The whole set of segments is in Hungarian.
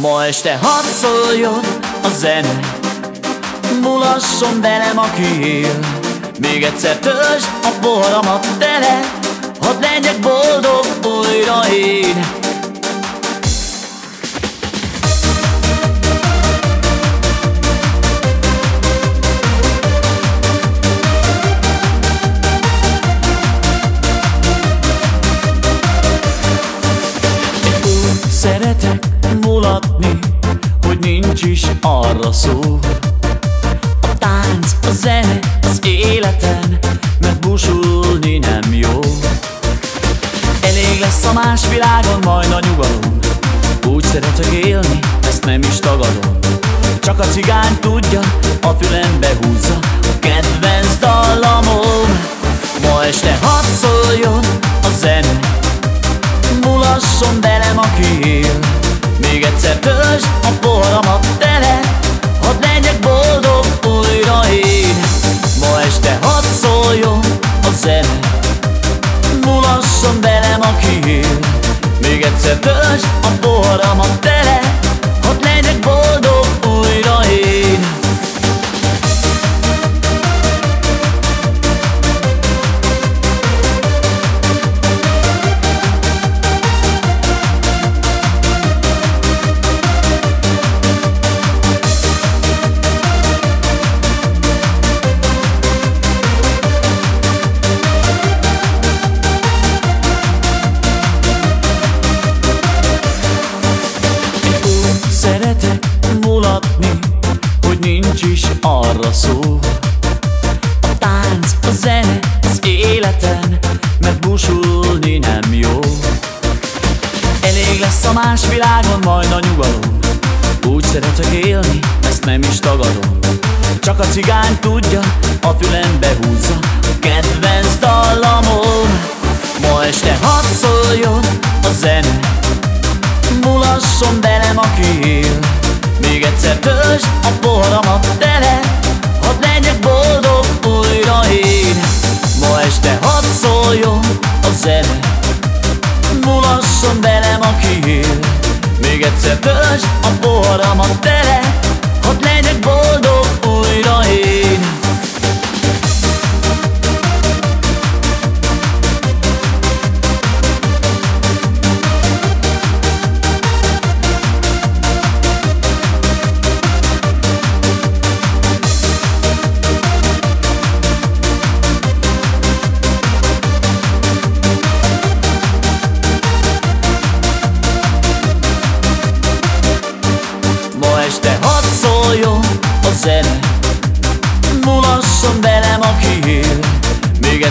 Ma este hadd a zene. Mulasson velem, aki él Még egyszer töltsd a poharamat tele. Hadd legyek boldog újra én mulatni, hogy nincs is arra szó. A tánc, a zene, az életen, mert busulni nem jó. Elég lesz a más világon, majd a nyugalom. Úgy szeretek élni, ezt nem is tagadom. Csak a cigány tudja, a fülembe húzza A kedvenc dallamom. Ma este hadd szóljon a zene Mulasson velem, aki él Még egyszer töltsd a poharamat tele. Hadd legyek boldog újra én. Ma este hadd szóljon a zene. Mulasson velem, aki él Még egyszer töltsd a poharamat tele mulatni, hogy nincs is arra szó. A tánc, a zene, az életen, mert busulni nem jó. Elég lesz a más világon, majd a nyugalom. Úgy szeretek élni, ezt nem is tagadom. Csak a cigány tudja, a fülembe húzza. A kedvenc dallamom Ma este hadd szóljon a zene. Mulasson velem, aki él Még egyszer töltsd a poharamat tele Hadd legyek boldog újra én. Ma este hadd szóljon a zene Mulasson velem, aki él Még egyszer töltsd a poharamat tele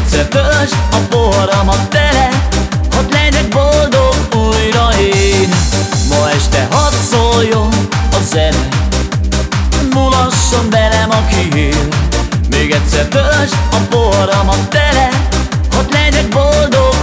egyszer töltsd a poharamat tele. Hadd legyek boldog újra én. Ma este hadd szóljon a zene. Mulasson velem, aki él Még egyszer töltsd a poharamat tele. Hadd legyek boldog